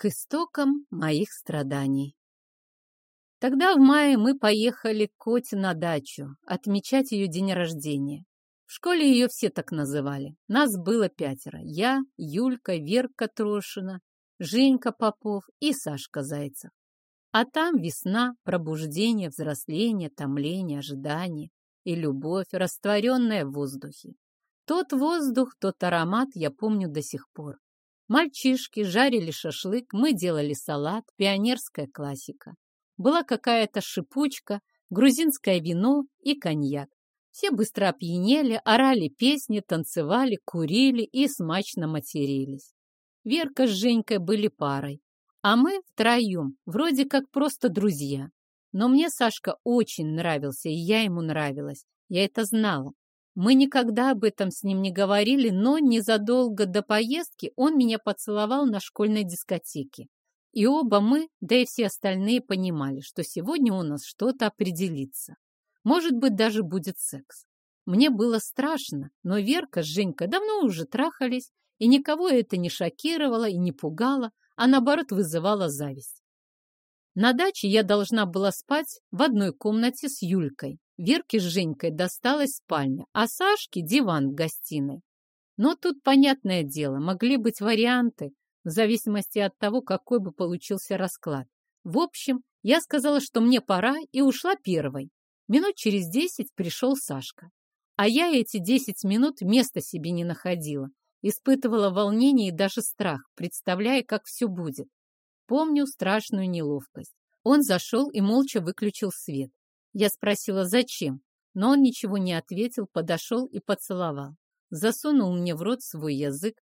к истокам моих страданий. Тогда в мае мы поехали к Коте на дачу отмечать ее день рождения. В школе ее все так называли. Нас было пятеро. Я, Юлька, Верка Трошина, Женька Попов и Сашка Зайцев. А там весна, пробуждение, взросление, томление, ожидание и любовь, растворенная в воздухе. Тот воздух, тот аромат я помню до сих пор. Мальчишки жарили шашлык, мы делали салат, пионерская классика. Была какая-то шипучка, грузинское вино и коньяк. Все быстро опьянели, орали песни, танцевали, курили и смачно матерились. Верка с Женькой были парой, а мы втроем, вроде как просто друзья. Но мне Сашка очень нравился, и я ему нравилась. Я это знала. Мы никогда об этом с ним не говорили, но незадолго до поездки он меня поцеловал на школьной дискотеке. И оба мы, да и все остальные понимали, что сегодня у нас что-то определится. Может быть, даже будет секс. Мне было страшно, но Верка с Женькой давно уже трахались, и никого это не шокировало и не пугало, а наоборот вызывало зависть. На даче я должна была спать в одной комнате с Юлькой. Верке с Женькой досталась спальня, а Сашке диван в гостиной. Но тут, понятное дело, могли быть варианты, в зависимости от того, какой бы получился расклад. В общем, я сказала, что мне пора, и ушла первой. Минут через десять пришел Сашка. А я эти десять минут места себе не находила. Испытывала волнение и даже страх, представляя, как все будет. Помню страшную неловкость. Он зашел и молча выключил свет. Я спросила, зачем, но он ничего не ответил, подошел и поцеловал. Засунул мне в рот свой язык,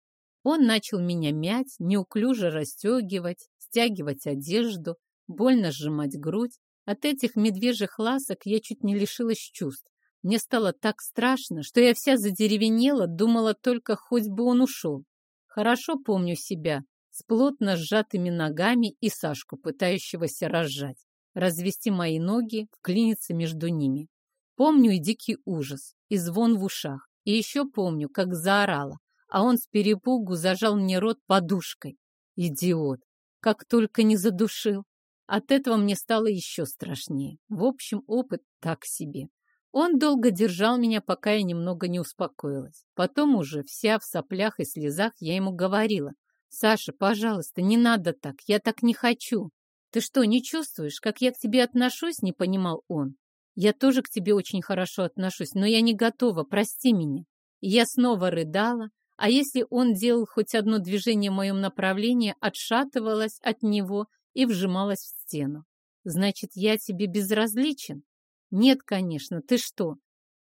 он начал меня мять, неуклюже расстегивать, стягивать одежду, больно сжимать грудь. От этих медвежьих ласок я чуть не лишилась чувств. Мне стало так страшно, что я вся задеревенела, думала только, хоть бы он ушел. Хорошо помню себя, с плотно сжатыми ногами и Сашку, пытающегося разжать, развести мои ноги, вклиниться между ними. Помню и дикий ужас, и звон в ушах. И еще помню, как заорала а он с перепугу зажал мне рот подушкой. Идиот! Как только не задушил. От этого мне стало еще страшнее. В общем, опыт так себе. Он долго держал меня, пока я немного не успокоилась. Потом уже, вся в соплях и слезах, я ему говорила. «Саша, пожалуйста, не надо так, я так не хочу». «Ты что, не чувствуешь, как я к тебе отношусь?» — не понимал он. «Я тоже к тебе очень хорошо отношусь, но я не готова, прости меня». Я снова рыдала, а если он делал хоть одно движение в моем направлении, отшатывалась от него и вжималась в стену. Значит, я тебе безразличен? Нет, конечно, ты что?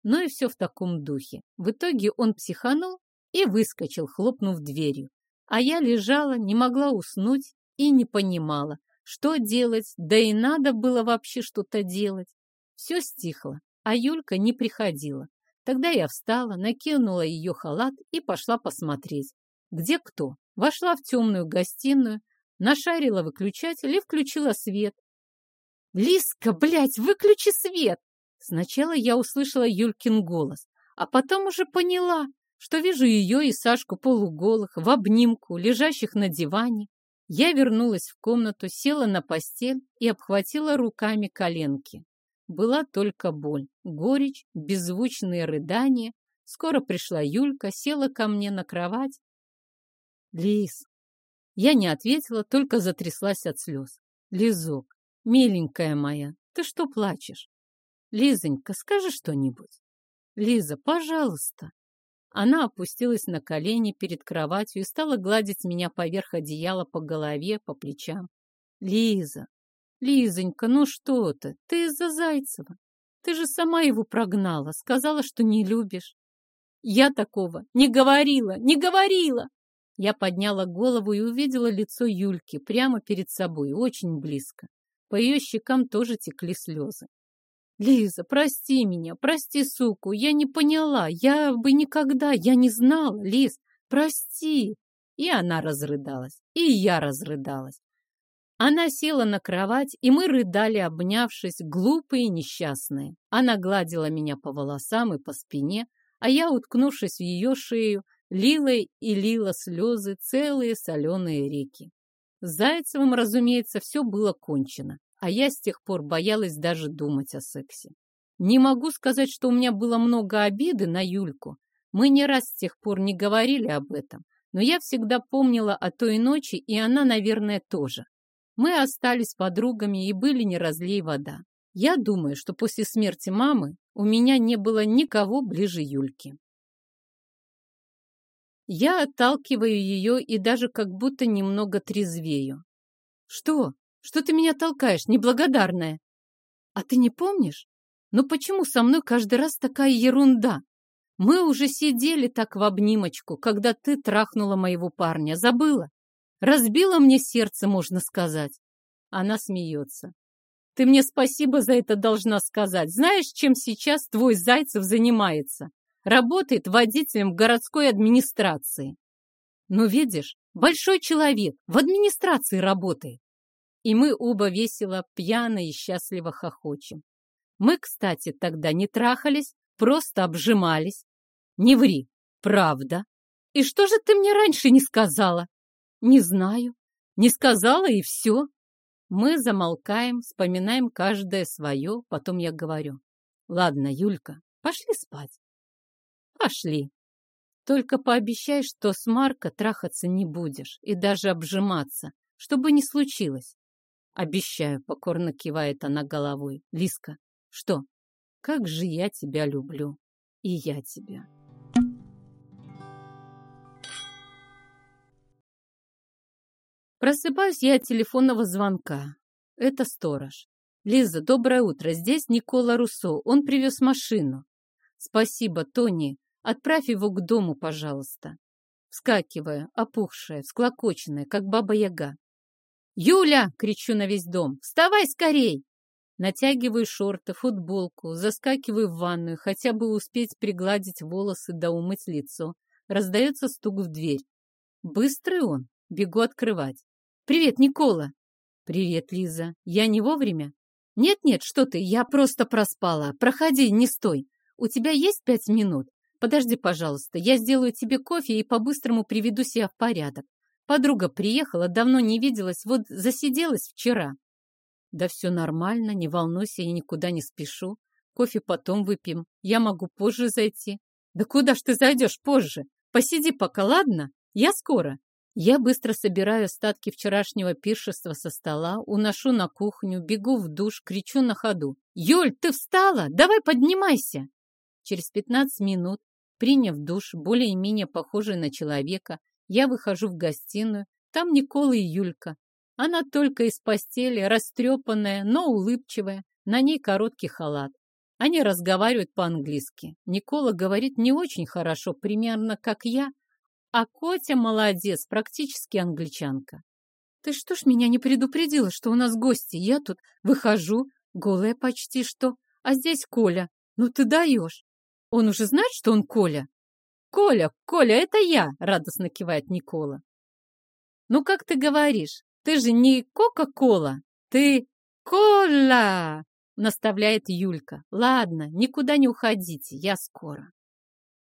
Ну и все в таком духе. В итоге он психанул и выскочил, хлопнув дверью. А я лежала, не могла уснуть и не понимала, что делать, да и надо было вообще что-то делать. Все стихло, а Юлька не приходила. Тогда я встала, накинула ее халат и пошла посмотреть, где кто. Вошла в темную гостиную, нашарила выключатель и включила свет. «Лиска, блядь, выключи свет!» Сначала я услышала Юлькин голос, а потом уже поняла, что вижу ее и Сашку полуголых, в обнимку, лежащих на диване. Я вернулась в комнату, села на постель и обхватила руками коленки. Была только боль, горечь, беззвучные рыдания. Скоро пришла Юлька, села ко мне на кровать. Лиз. Я не ответила, только затряслась от слез. Лизок, миленькая моя, ты что плачешь? Лизонька, скажи что-нибудь. Лиза, пожалуйста. Она опустилась на колени перед кроватью и стала гладить меня поверх одеяла по голове, по плечам. Лиза, Лизонька, ну что ты? Ты из-за Зайцева. Ты же сама его прогнала, сказала, что не любишь. Я такого не говорила, не говорила. Я подняла голову и увидела лицо Юльки прямо перед собой, очень близко. По ее щекам тоже текли слезы. Лиза, прости меня, прости, суку, я не поняла, я бы никогда, я не знала, Лиз, прости. И она разрыдалась, и я разрыдалась. Она села на кровать, и мы рыдали, обнявшись, глупые и несчастные. Она гладила меня по волосам и по спине, а я, уткнувшись в ее шею, лила и лила слезы целые соленые реки. С Зайцевым, разумеется, все было кончено, а я с тех пор боялась даже думать о сексе. Не могу сказать, что у меня было много обиды на Юльку. Мы не раз с тех пор не говорили об этом, но я всегда помнила о той ночи, и она, наверное, тоже. Мы остались подругами и были не разлей вода. Я думаю, что после смерти мамы у меня не было никого ближе Юльки. Я отталкиваю ее и даже как будто немного трезвею. Что? Что ты меня толкаешь, неблагодарная? А ты не помнишь? Ну почему со мной каждый раз такая ерунда? Мы уже сидели так в обнимочку, когда ты трахнула моего парня. Забыла? Разбила мне сердце, можно сказать. Она смеется. Ты мне спасибо за это должна сказать. Знаешь, чем сейчас твой Зайцев занимается? Работает водителем в городской администрации. Ну, видишь, большой человек в администрации работает. И мы оба весело, пьяно и счастливо хохочем. Мы, кстати, тогда не трахались, просто обжимались. Не ври, правда. И что же ты мне раньше не сказала? Не знаю. Не сказала и все. Мы замолкаем, вспоминаем каждое свое, потом я говорю. Ладно, Юлька, пошли спать. Пошли. Только пообещай, что с Марко трахаться не будешь и даже обжиматься, чтобы не случилось. Обещаю, покорно кивает она головой. Лиска, что? Как же я тебя люблю. И я тебя. Просыпаюсь я от телефонного звонка. Это сторож. Лиза, доброе утро. Здесь Никола Руссо. Он привез машину. Спасибо, Тони. Отправь его к дому, пожалуйста. Вскакивая, опухшая, всклокоченная, как баба-яга. «Юля!» — кричу на весь дом. «Вставай скорей!» Натягиваю шорты, футболку, заскакиваю в ванную, хотя бы успеть пригладить волосы да умыть лицо. Раздается стук в дверь. Быстрый он. Бегу открывать. «Привет, Никола!» «Привет, Лиза. Я не вовремя?» «Нет-нет, что ты, я просто проспала. Проходи, не стой. У тебя есть пять минут? Подожди, пожалуйста, я сделаю тебе кофе и по-быстрому приведу себя в порядок. Подруга приехала, давно не виделась, вот засиделась вчера». Да все нормально, не волнуйся, я никуда не спешу. Кофе потом выпьем. Я могу позже зайти. Да куда ж ты зайдешь позже? Посиди пока, ладно? Я скоро. Я быстро собираю остатки вчерашнего пиршества со стола, уношу на кухню, бегу в душ, кричу на ходу. «Юль, ты встала? Давай поднимайся!» Через пятнадцать минут, приняв душ, более-менее похожий на человека, я выхожу в гостиную. Там Никола и Юлька. Она только из постели, растрепанная, но улыбчивая, на ней короткий халат. Они разговаривают по-английски. Никола говорит не очень хорошо, примерно как я, а Котя молодец, практически англичанка. Ты что ж меня не предупредила, что у нас гости? Я тут выхожу, голая почти что, а здесь Коля. Ну ты даешь. Он уже знает, что он Коля? Коля, Коля, это я, радостно кивает Никола. Ну как ты говоришь? Ты же не Кока-Кола, ты Кола, наставляет Юлька. Ладно, никуда не уходите, я скоро.